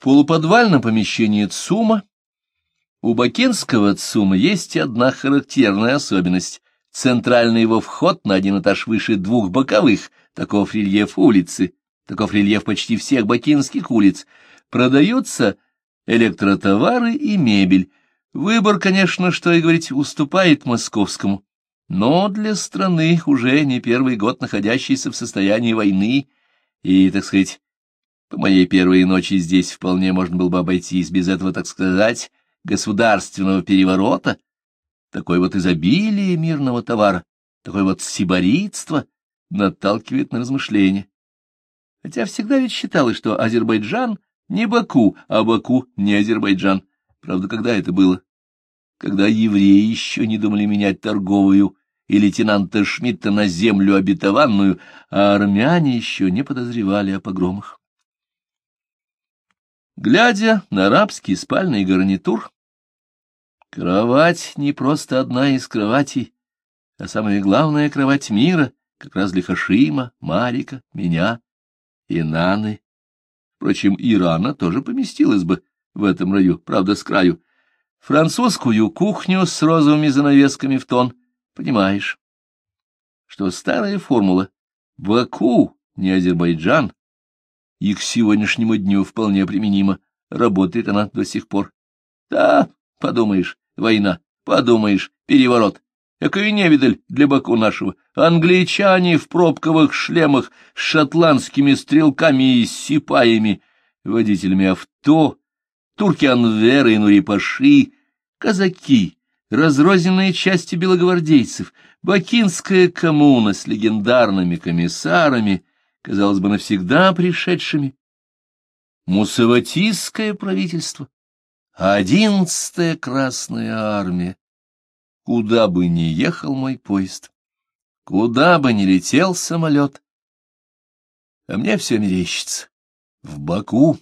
полуподвальном помещении ЦУМа у Бакинского ЦУМа есть одна характерная особенность. Центральный его вход на один этаж выше двух боковых, таков рельеф улицы, таков рельеф почти всех бакинских улиц. Продаются электротовары и мебель. Выбор, конечно, что и говорить, уступает московскому. Но для страны, уже не первый год находящейся в состоянии войны, и, так сказать, по моей первой ночи здесь вполне можно было бы обойтись без этого, так сказать, государственного переворота, такое вот изобилие мирного товара, такое вот сиборитство наталкивает на размышления. Хотя всегда ведь считалось, что Азербайджан не Баку, а Баку не Азербайджан. Правда, когда это было? Когда евреи еще не думали менять торговую и лейтенанта Шмидта на землю обетованную, а армяне еще не подозревали о погромах. Глядя на арабский спальный гарнитур, кровать не просто одна из кроватей, а самая главная кровать мира, как раз для Хашима, Марика, меня и Наны. Впрочем, Ирана тоже поместилась бы в этом раю, правда, с краю. Французскую кухню с розовыми занавесками в тон, понимаешь, что старая формула «Баку, не Азербайджан» и к сегодняшнему дню вполне применима. Работает она до сих пор. Да, подумаешь, война, подумаешь, переворот. Экая невидаль для Баку нашего. Англичане в пробковых шлемах с шотландскими стрелками и сипаями, водителями авто, турки Анверы и Нурипаши, казаки, разрозненные части белогвардейцев, бакинская коммуна с легендарными комиссарами — казалось бы, навсегда пришедшими. Мусаватистское правительство, одиннадцатая Красная Армия. Куда бы ни ехал мой поезд, куда бы ни летел самолет, а мне все мерещится. В Баку.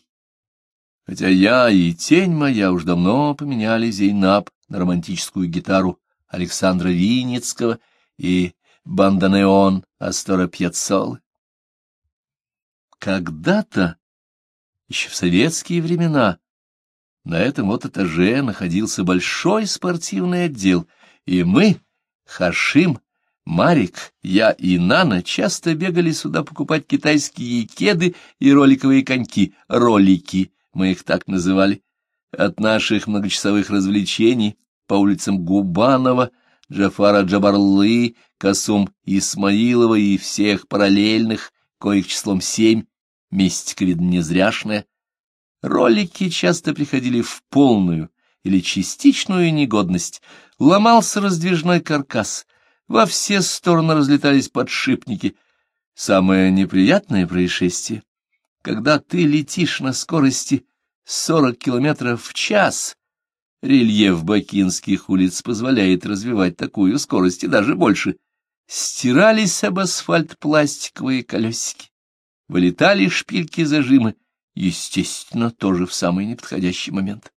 Хотя я и тень моя уж давно поменяли Зейнаб на романтическую гитару Александра Винницкого и банданеон Астора Пьяццолы. Когда-то, еще в советские времена, на этом вот этаже находился большой спортивный отдел, и мы, Хашим, Марик, я и Нана часто бегали сюда покупать китайские кеды и роликовые коньки, ролики, мы их так называли. От наших многочасовых развлечений по улицам Губанова, Джафара Джабарлы, Касум Исмаилова и всех параллельных, коих числом семь, мистика, видно, незряшная, ролики часто приходили в полную или частичную негодность, ломался раздвижной каркас, во все стороны разлетались подшипники. Самое неприятное происшествие, когда ты летишь на скорости 40 километров в час, рельеф бакинских улиц позволяет развивать такую скорость и даже больше, стирались об асфальт пластиковые колесики вылетали шпильки-зажимы, естественно, тоже в самый неподходящий момент.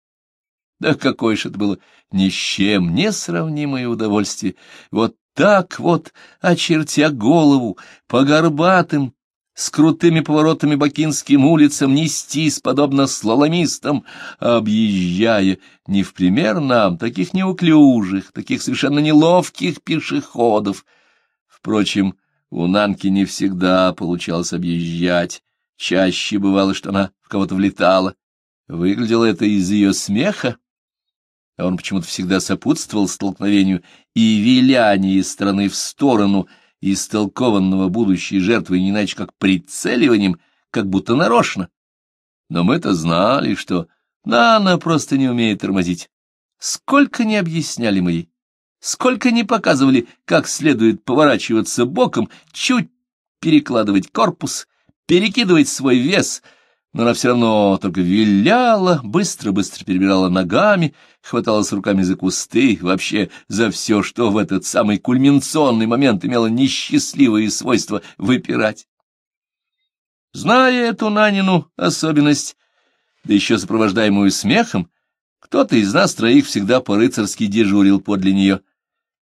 Да какое же это было ни с чем несравнимое удовольствие! Вот так вот, очертя голову, по горбатым, с крутыми поворотами бакинским улицам нестись, подобно слаломистам, объезжая не в пример нам, таких неуклюжих, таких совершенно неловких пешеходов. Впрочем, у Нанки не всегда получалось объезжать, чаще бывало, что она в кого-то влетала. Выглядело это из ее смеха, а он почему-то всегда сопутствовал столкновению и виляние из стороны в сторону истолкованного будущей жертвы не иначе как прицеливанием, как будто нарочно. Но мы-то знали, что Нана просто не умеет тормозить. Сколько не объясняли мы ей. Сколько не показывали, как следует поворачиваться боком, чуть перекладывать корпус, перекидывать свой вес, но она все равно только виляла, быстро-быстро перебирала ногами, хваталась руками за кусты, вообще за все, что в этот самый кульминационный момент имело несчастливые свойства выпирать. Зная эту Нанину особенность, да еще сопровождаемую смехом, кто-то из нас троих всегда по-рыцарски дежурил подле нее —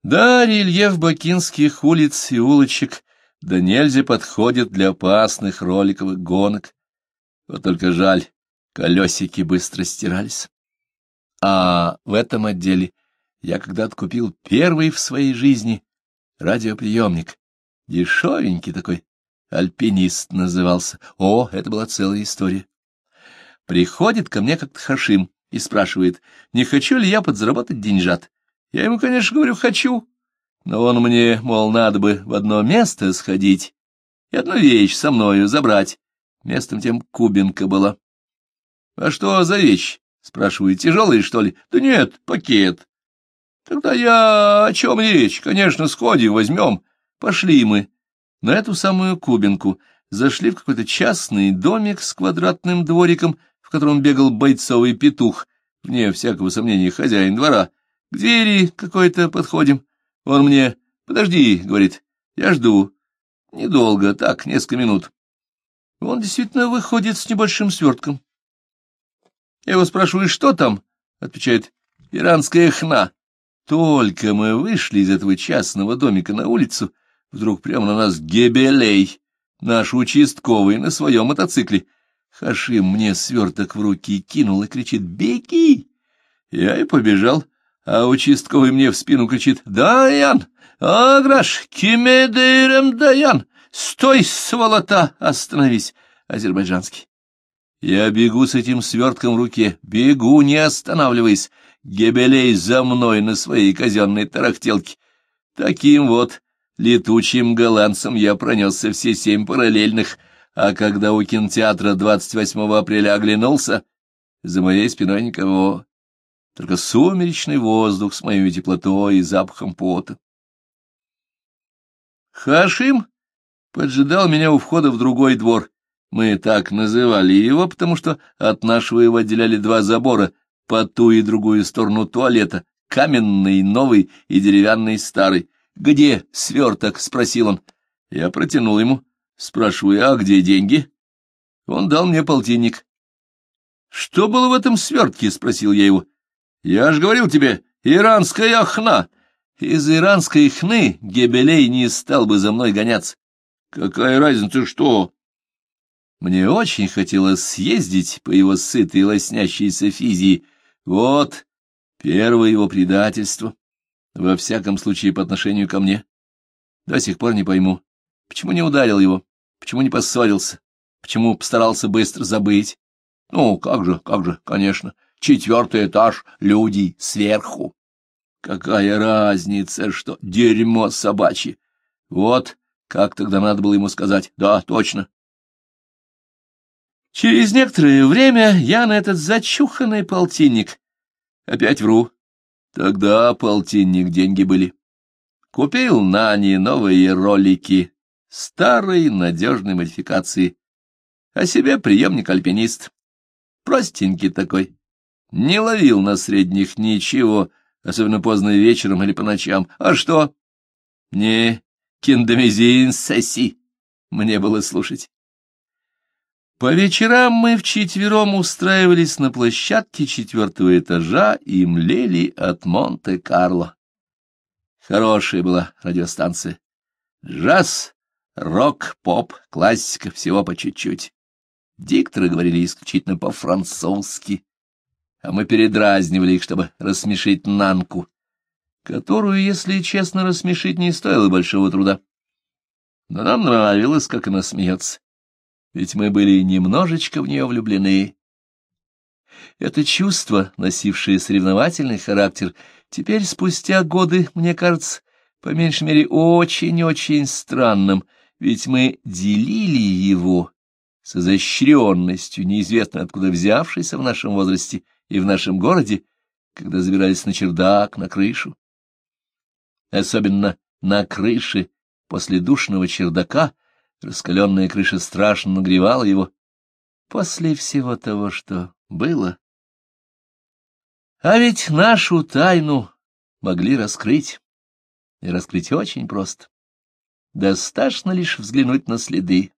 да, рельеф бакинских улиц и улочек да нельзя подходит для опасных роликовых гонок. Вот только жаль, колесики быстро стирались. А в этом отделе я когда-то купил первый в своей жизни радиоприемник. Дешевенький такой, альпинист назывался. О, это была целая история. Приходит ко мне как-то Хашим и спрашивает, не хочу ли я подзаработать деньжат. Я ему, конечно, говорю, хочу. Но он мне, мол, надо бы в одно место сходить и одну вещь со мною забрать. Местом тем Кубинка была. — А что за вещь? — спрашиваю. — Тяжелый, что ли? — Да нет, пакет. — Тогда я... О чем речь? Конечно, сходим, возьмем. Пошли мы на эту самую Кубинку. Зашли в какой-то частный домик с квадратным двориком, в котором бегал бойцовый петух, вне всякого сомнения хозяин двора. К двери какой-то подходим. Он мне, подожди, говорит, я жду. Недолго, так, несколько минут. Он действительно выходит с небольшим свертком. Я его спрашиваю, что там? Отвечает, иранская хна. Только мы вышли из этого частного домика на улицу, вдруг прямо на нас Гебелей, наш участковый, на своем мотоцикле. Хашим мне сверток в руки кинул и кричит «Беги!» Я и побежал, а участковый мне в спину кричит «Даян! Аграш! Кимедейрем Даян! Стой, сволота! Остановись!» Азербайджанский. Я бегу с этим свертком в руке, бегу, не останавливаясь. Гебелей за мной на своей казенной тарахтелке. Таким вот летучим голландцем я пронесся все семь параллельных, а когда у кинотеатра 28 апреля оглянулся, за моей спиной никого, только сумеречный воздух с моей теплотой и запахом пота. Хашим поджидал меня у входа в другой двор. Мы так называли его, потому что от нашего его отделяли два забора по ту и другую сторону туалета, каменный новый и деревянный старый. «Где сверток?» — спросил он. Я протянул ему. Спрашиваю, а где деньги? Он дал мне полтинник. «Что было в этом свертке?» — спросил я его. «Я ж говорил тебе, иранская хна!» Из иранской хны Гебелей не стал бы за мной гоняться. «Какая разница, что?» Мне очень хотелось съездить по его сытой лоснящейся физии. Вот первое его предательство, во всяком случае по отношению ко мне. До сих пор не пойму, почему не ударил его. Почему не поссорился? Почему постарался быстро забыть? Ну, как же, как же, конечно. Четвертый этаж, люди сверху. Какая разница, что дерьмо собачье. Вот как тогда надо было ему сказать. Да, точно. Через некоторое время я на этот зачуханный полтинник. Опять вру. Тогда полтинник деньги были. Купил Нани новые ролики старой надежной модификации. О себе приемник-альпинист. Простенький такой. Не ловил на средних ничего, особенно поздно вечером или по ночам. А что? Не киндомизин соси. Мне было слушать. По вечерам мы вчетвером устраивались на площадке четвертого этажа и млели от Монте-Карло. Хорошая была радиостанция. Джаз, Рок, поп, классика, всего по чуть-чуть. Дикторы говорили исключительно по-французски, а мы передразнивали их, чтобы рассмешить Нанку, которую, если честно, рассмешить не стоило большого труда. Но нам нравилось, как она смеется, ведь мы были немножечко в нее влюблены. Это чувство, носившее соревновательный характер, теперь, спустя годы, мне кажется, по меньшей мере, очень-очень странным — ведь мы делили его с изощренностью, неизвестно откуда взявшейся в нашем возрасте и в нашем городе, когда забирались на чердак, на крышу. Особенно на крыше, после душного чердака, раскаленная крыша страшно нагревала его, после всего того, что было. А ведь нашу тайну могли раскрыть, и раскрыть очень просто. Достаточно лишь взглянуть на следы.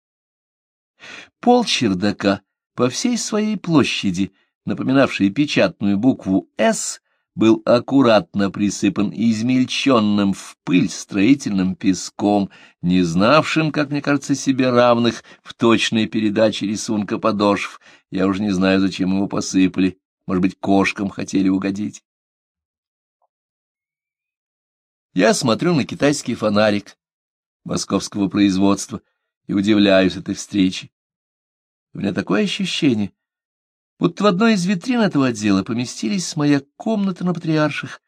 Пол чердака по всей своей площади, напоминавший печатную букву «С», был аккуратно присыпан измельченным в пыль строительным песком, не знавшим, как мне кажется, себе равных в точной передаче рисунка подошв. Я уже не знаю, зачем его посыпали. Может быть, кошкам хотели угодить. Я смотрю на китайский фонарик московского производства и удивляюсь этой встрече. У меня такое ощущение, будто в одной из витрин этого отдела поместились моя комната на Патриарших.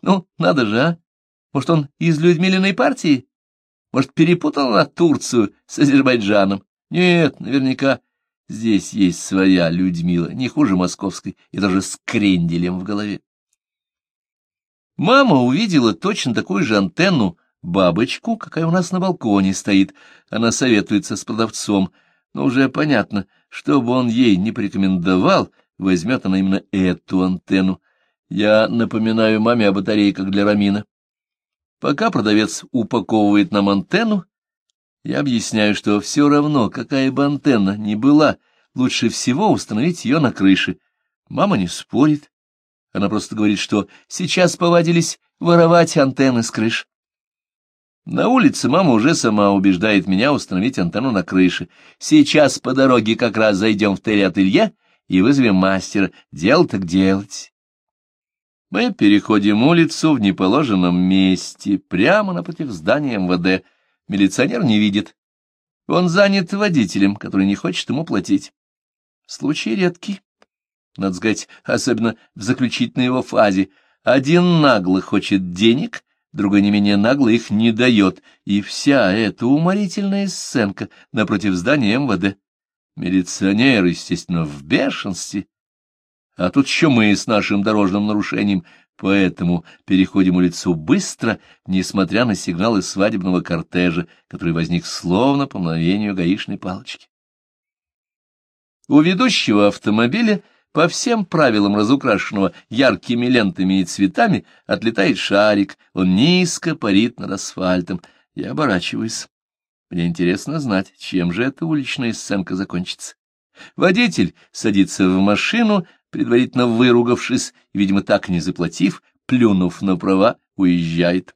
Ну, надо же, а? Может, он из Людмилиной партии? Может, перепутал на Турцию с Азербайджаном? Нет, наверняка здесь есть своя Людмила, не хуже московской, и даже с кренделем в голове. Мама увидела точно такую же антенну, бабочку, какая у нас на балконе стоит. Она советуется с продавцом, но уже понятно, что бы он ей не порекомендовал, возьмет она именно эту антенну. Я напоминаю маме о батарейках для Рамина. Пока продавец упаковывает нам антенну, я объясняю, что все равно, какая бы антенна ни была, лучше всего установить ее на крыше. Мама не спорит, она просто говорит, что сейчас повадились воровать антенны с крыш. На улице мама уже сама убеждает меня установить антенну на крыше. Сейчас по дороге как раз зайдем в телеателье и вызовем мастера. Дело так делать. Мы переходим улицу в неположенном месте, прямо напротив здания МВД. Милиционер не видит. Он занят водителем, который не хочет ему платить. Случай редкий надо сказать, особенно в заключительной его фазе. Один нагло хочет денег, другой не менее нагло их не дает, и вся эта уморительная сценка напротив здания МВД. Милиционер, естественно, в бешенстве. А тут еще мы с нашим дорожным нарушением, поэтому переходим улицу быстро, несмотря на сигналы свадебного кортежа, который возник словно по мгновению гаишной палочки. У ведущего автомобиля по всем правилам разукрашенного яркими лентами и цветами отлетает шарик, он низко парит над асфальтом. Я оборачиваюсь. Мне интересно знать, чем же эта уличная сценка закончится. Водитель садится в машину, предварительно выругавшись, видимо, так не заплатив, плюнув на права, уезжает.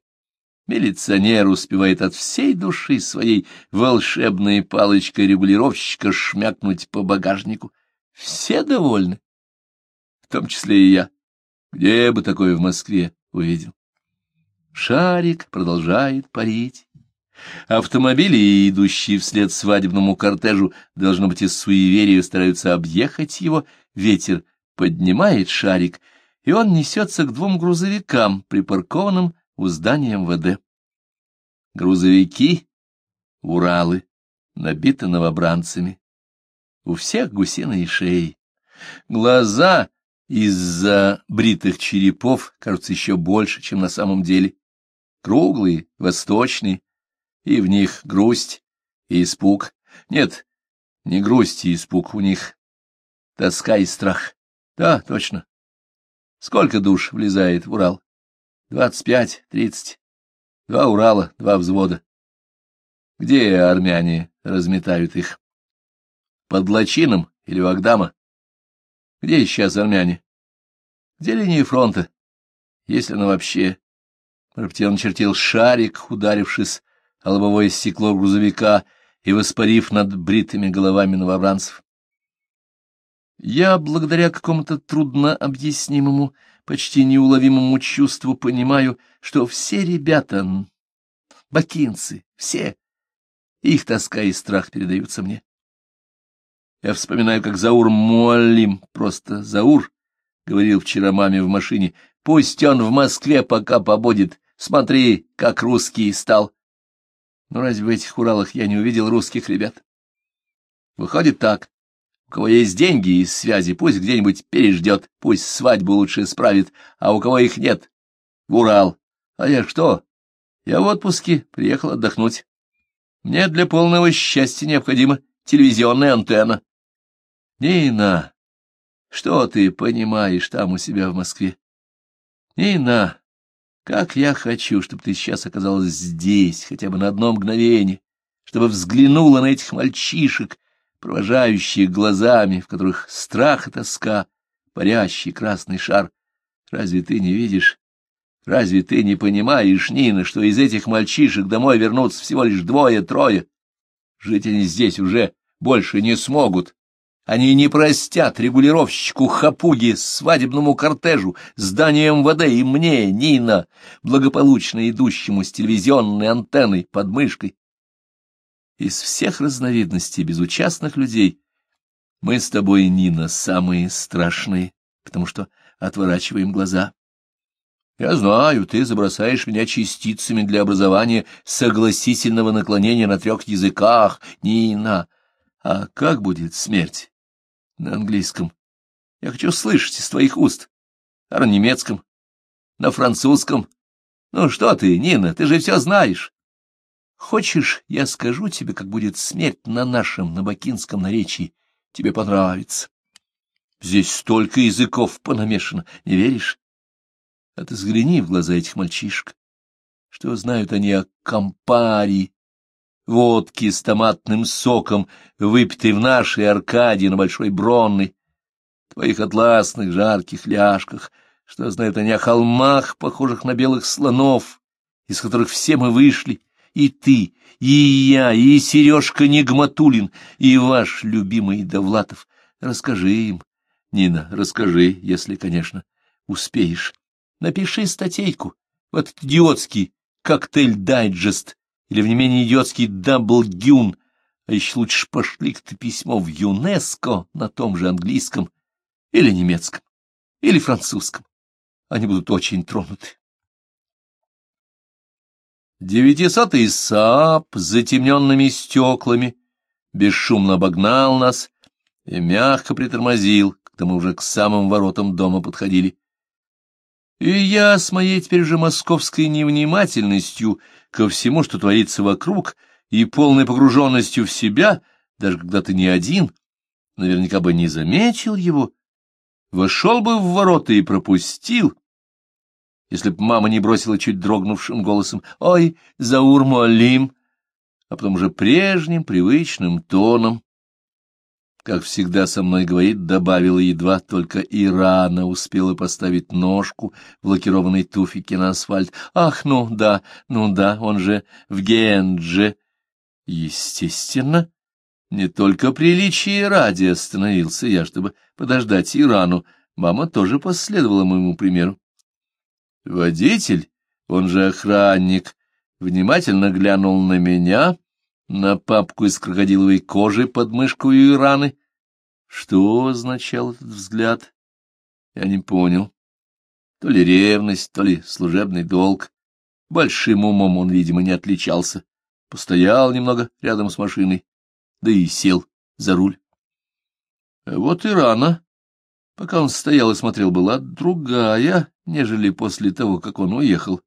Милиционер успевает от всей души своей волшебной палочкой регулировщика шмякнуть по багажнику. Все довольны в том числе и я. Где бы такое в Москве увидел? Шарик продолжает парить. Автомобили, идущие вслед свадебному кортежу, должно быть, из суеверия стараются объехать его. Ветер поднимает шарик, и он несется к двум грузовикам, припаркованным у здания МВД. Грузовики — Уралы, набиты новобранцами. У всех гусиные шеи. Глаза из-за бритых черепов кажутся еще больше, чем на самом деле. Круглые, восточные, и в них грусть и испуг. Нет, не грусть и испуг у них. Тоска и страх. Да, точно. Сколько душ влезает в Урал? Двадцать пять, тридцать. Два Урала, два взвода. Где армяне разметают их? Под Лачином или у Агдама? Где сейчас армяне? Где линии фронта? Если она вообще... Он чертил шарик, ударившись о лобовое стекло грузовика и воспарив над бритыми головами новобранцев. Я, благодаря какому-то трудно объяснимому, почти неуловимому чувству, понимаю, что все ребята, бакинцы, все, их тоска и страх передаются мне. Я вспоминаю, как Заур Муалим, просто Заур, говорил вчера маме в машине, пусть он в Москве пока побудет, смотри, как русский стал. Но ну, разве в этих Уралах я не увидел русских ребят? Выходит так. У кого есть деньги и связи, пусть где-нибудь переждет, пусть свадьбу лучше справит, а у кого их нет — в Урал. А я что? Я в отпуске, приехал отдохнуть. Мне для полного счастья необходима телевизионная антенна. Нина, что ты понимаешь там у себя в Москве? Нина, как я хочу, чтобы ты сейчас оказалась здесь, хотя бы на одно мгновение, чтобы взглянула на этих мальчишек, провожающих глазами, в которых страх и тоска, парящий красный шар. Разве ты не видишь? Разве ты не понимаешь, Нина, что из этих мальчишек домой вернутся всего лишь двое-трое? Жить они здесь уже больше не смогут. Они не простят регулировщику Хапуги, свадебному кортежу, зданию МВД и мне, Нина, благополучно идущему с телевизионной антенной под мышкой. Из всех разновидностей безучастных людей мы с тобой, Нина, самые страшные, потому что отворачиваем глаза. Я знаю, ты забросаешь меня частицами для образования согласительного наклонения на трех языках, Нина. А как будет смерть на английском? Я хочу слышать из твоих уст. А на немецком? На французском? Ну что ты, Нина, ты же все знаешь. Хочешь, я скажу тебе, как будет смерть на нашем, на бакинском наречии? Тебе понравится. Здесь столько языков понамешано, не веришь? А ты взгляни в глаза этих мальчишек. Что знают они о компари, водке с томатным соком, выпитой в нашей Аркадии на Большой Бронной, твоих атласных жарких ляжках, что знают они о холмах, похожих на белых слонов, из которых все мы вышли, и ты, и я, и Сережка Нигматулин, и ваш любимый Довлатов. Расскажи им, Нина, расскажи, если, конечно, успеешь. Напиши статейку в этот идиотский коктейль-дайджест или в не менее идиотский даблгюн, а еще лучше пошли ты письмо в ЮНЕСКО на том же английском или немецком, или французском. Они будут очень тронуты. Девятисотый Saab с затемненными стеклами бесшумно обогнал нас и мягко притормозил, когда мы уже к самым воротам дома подходили. И я с моей теперь уже московской невнимательностью ко всему, что творится вокруг, и полной погруженностью в себя, даже когда ты не один, наверняка бы не заметил его, вошел бы в ворота и пропустил, если б мама не бросила чуть дрогнувшим голосом «Ой, Заур Муалим!», а потом уже прежним привычным тоном, как всегда со мной говорит, добавила едва только Ирана успела поставить ножку в лакированной туфике на асфальт. Ах, ну да, ну да, он же в Гендже. Естественно, не только приличие ради остановился я, чтобы подождать Ирану. Мама тоже последовала моему примеру. Водитель, он же охранник, внимательно глянул на меня, на папку из крокодиловой кожи под мышку и раны. Что означал этот взгляд? Я не понял. То ли ревность, то ли служебный долг. Большим умом он, видимо, не отличался. Постоял немного рядом с машиной, да и сел за руль. А вот и рано. Пока он стоял и смотрел, была другая, нежели после того, как он уехал.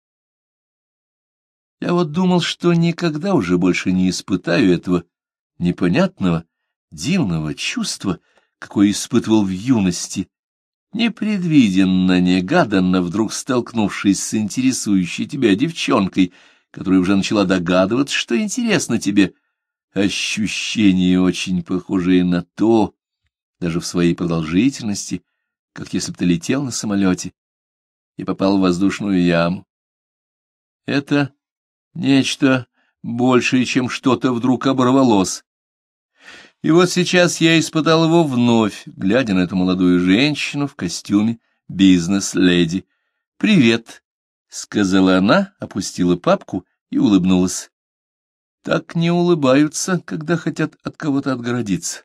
Я вот думал, что никогда уже больше не испытаю этого непонятного, дивного чувства, какое испытывал в юности, непредвиденно, негаданно, вдруг столкнувшись с интересующей тебя девчонкой, которая уже начала догадываться, что интересно тебе. Ощущение очень похожее на то, даже в своей продолжительности, как если бы ты летел на самолете и попал в воздушную яму. Это Нечто большее, чем что-то вдруг оборвалось. И вот сейчас я испытал его вновь, глядя на эту молодую женщину в костюме бизнес-леди. «Привет», — сказала она, опустила папку и улыбнулась. Так не улыбаются, когда хотят от кого-то отгородиться.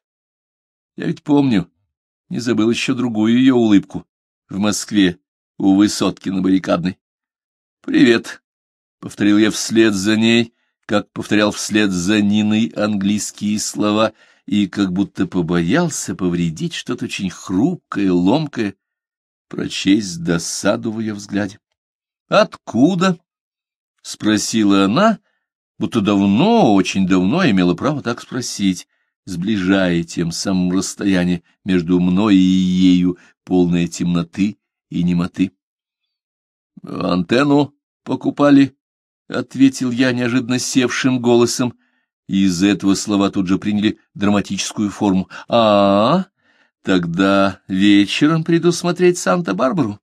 Я ведь помню, не забыл еще другую ее улыбку в Москве у высотки на баррикадной. «Привет», Повторил я вслед за ней, как повторял вслед за Ниной английские слова, и как будто побоялся повредить что-то очень хрупкое, ломкое, прочесть досаду в ее взгляде. «Откуда?» — спросила она, будто давно, очень давно имела право так спросить, сближая тем самым расстояние между мной и ею, полное темноты и немоты. «Антенну покупали?» — ответил я неожиданно севшим голосом, и из этого слова тут же приняли драматическую форму. «А, -а тогда вечером приду смотреть Санта-Барбару».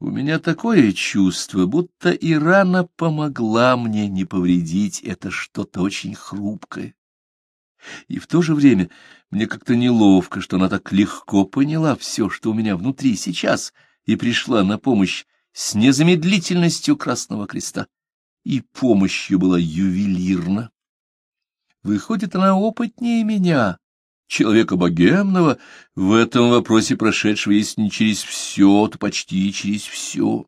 У меня такое чувство, будто Ирана помогла мне не повредить это что-то очень хрупкое. И в то же время мне как-то неловко, что она так легко поняла все, что у меня внутри сейчас, и пришла на помощь с незамедлительностью Красного Креста. И помощью была ювелирна. Выходит, она опытнее меня, человека богемного, в этом вопросе прошедшего, если не через все, то почти через все.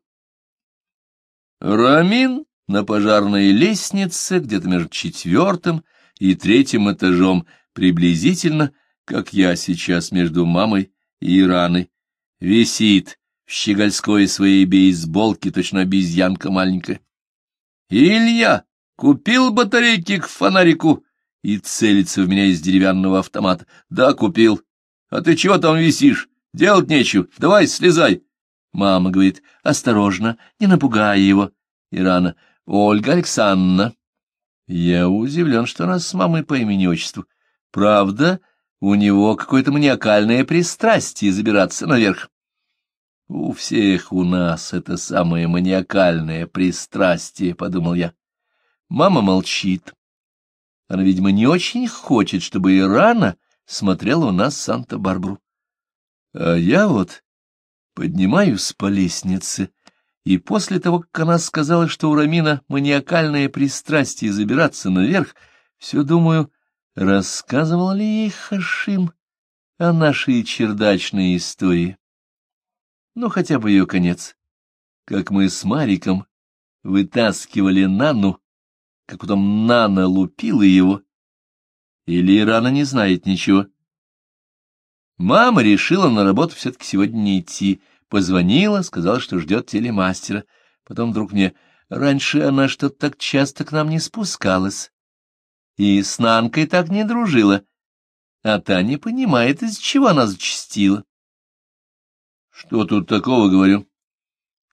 Рамин на пожарной лестнице, где-то между четвертым и третьим этажом, приблизительно, как я сейчас между мамой и Ираной, висит в щегольской своей бейсболке, точно обезьянка маленькая. «Илья, купил батарейки к фонарику?» и целится в меня из деревянного автомата. «Да, купил. А ты чего там висишь? Делать нечего. Давай, слезай!» Мама говорит, «Осторожно, не напугай его». Ирана, «Ольга Александровна». Я удивлен, что она с мамой по имени-отчеству. Правда, у него какое-то маниакальное пристрастие забираться наверх. У всех у нас это самое маниакальное пристрастие, — подумал я. Мама молчит. Она, видимо, не очень хочет, чтобы Ирана смотрела у нас Санта-Барбару. А я вот поднимаюсь по лестнице, и после того, как она сказала, что у Рамина маниакальное пристрастие забираться наверх, все думаю, рассказывал ли ей Хашим о нашей чердачной истории. Ну, хотя бы ее конец. Как мы с Мариком вытаскивали Нану как потом Нана лупила его. Или Ирана не знает ничего. Мама решила на работу все-таки сегодня не идти. Позвонила, сказала, что ждет телемастера. Потом вдруг мне... Раньше она что-то так часто к нам не спускалась. И с Нанкой так не дружила. А та не понимает, из чего она зачастила. Что тут такого, говорю?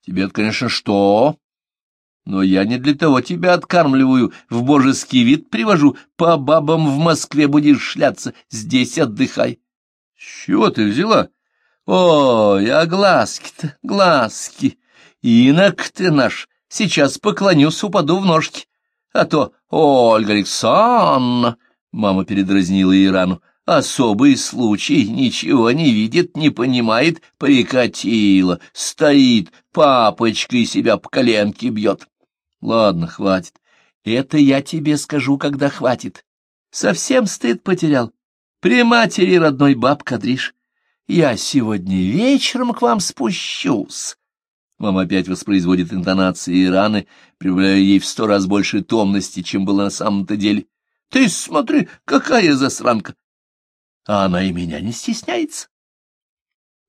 Тебе-то, конечно, что? Но я не для того тебя откармливаю, в божеский вид привожу, по бабам в Москве будешь шляться, здесь отдыхай. — С чего ты взяла? — Ой, а глазки-то, глазки. Инок ты наш, сейчас поклонюсь, упаду в ножки. А то, Ольга Александровна, — мама передразнила Ирану, — особый случай, ничего не видит, не понимает, прикатила, стоит, папочкой себя по коленке бьет. Ладно, хватит. Это я тебе скажу, когда хватит. Совсем стыд потерял. При матери родной баб Кадриш. Я сегодня вечером к вам спущусь. Мама опять воспроизводит интонации Ираны, прибавляя ей в сто раз больше томности, чем было на самом-то деле. Ты смотри, какая засранка! А она и меня не стесняется.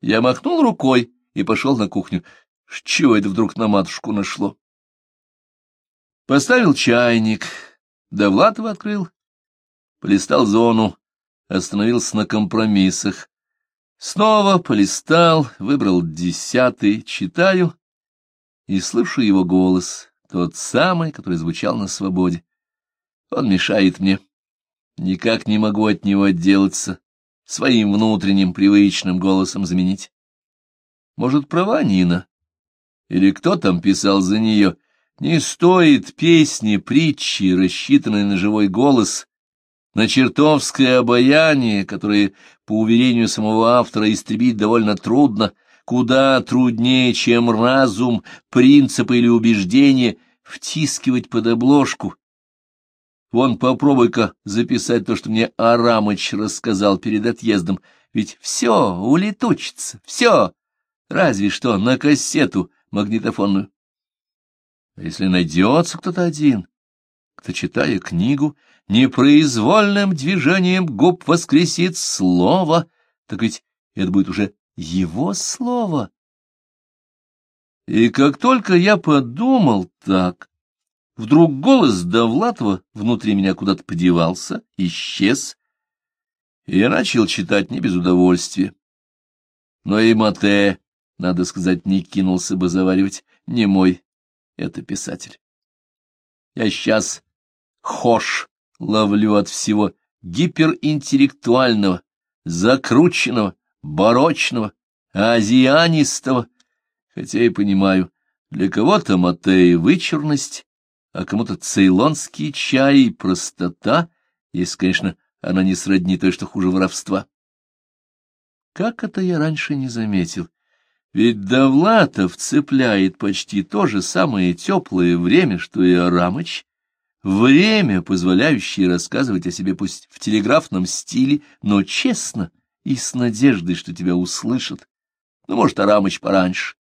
Я махнул рукой и пошел на кухню. Чего это вдруг на матушку нашло? Поставил чайник, Довлатова открыл, полистал зону, остановился на компромиссах. Снова полистал, выбрал десятый, читаю и слышу его голос, тот самый, который звучал на свободе. Он мешает мне. Никак не могу от него отделаться, своим внутренним привычным голосом заменить. Может, права Нина? Или кто там писал за нее? Не стоит песни, притчи, рассчитанные на живой голос, на чертовское обаяние, которое, по уверению самого автора, истребить довольно трудно, куда труднее, чем разум, принципы или убеждения, втискивать под обложку. Вон попробуй-ка записать то, что мне Арамыч рассказал перед отъездом, ведь все улетучится, все, разве что на кассету магнитофонную. А если найдется кто-то один, кто, читая книгу, непроизвольным движением губ воскресит слово, так ведь это будет уже его слово. И как только я подумал так, вдруг голос Довлатова внутри меня куда-то подевался, исчез, я начал читать не без удовольствия. Но и Мате, надо сказать, не кинулся бы заваривать, не мой это писатель. Я сейчас хош ловлю от всего гиперинтеллектуального, закрученного, барочного, азианистого, Хотя и понимаю, для кого-то Матея вычурность, а кому-то цейлонский чай и простота, если, конечно, она не сродни той, что хуже воровства. Как это я раньше не заметил? Ведь Довлатов цепляет почти то же самое теплое время, что и Арамыч, время, позволяющее рассказывать о себе пусть в телеграфном стиле, но честно и с надеждой, что тебя услышат. Ну, может, Арамыч пораньше.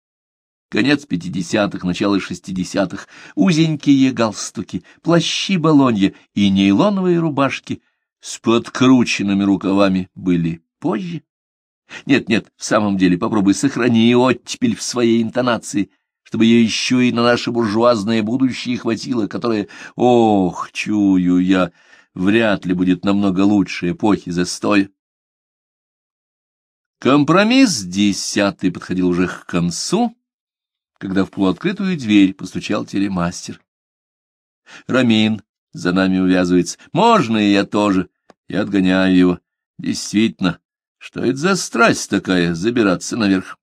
Конец пятидесятых, начало шестидесятых, узенькие галстуки, плащи балонья и нейлоновые рубашки с подкрученными рукавами были позже. Нет, нет, в самом деле, попробуй сохрани оттепель в своей интонации, чтобы ее еще и на наше буржуазное будущее хватило, которое, ох, чую я, вряд ли будет намного лучше эпохи застоя. Компромисс десятый подходил уже к концу, когда в полуоткрытую дверь постучал телемастер. Рамин за нами увязывается. Можно и я тоже. Я отгоняю его. Действительно, что это за страсть такая, забираться наверх?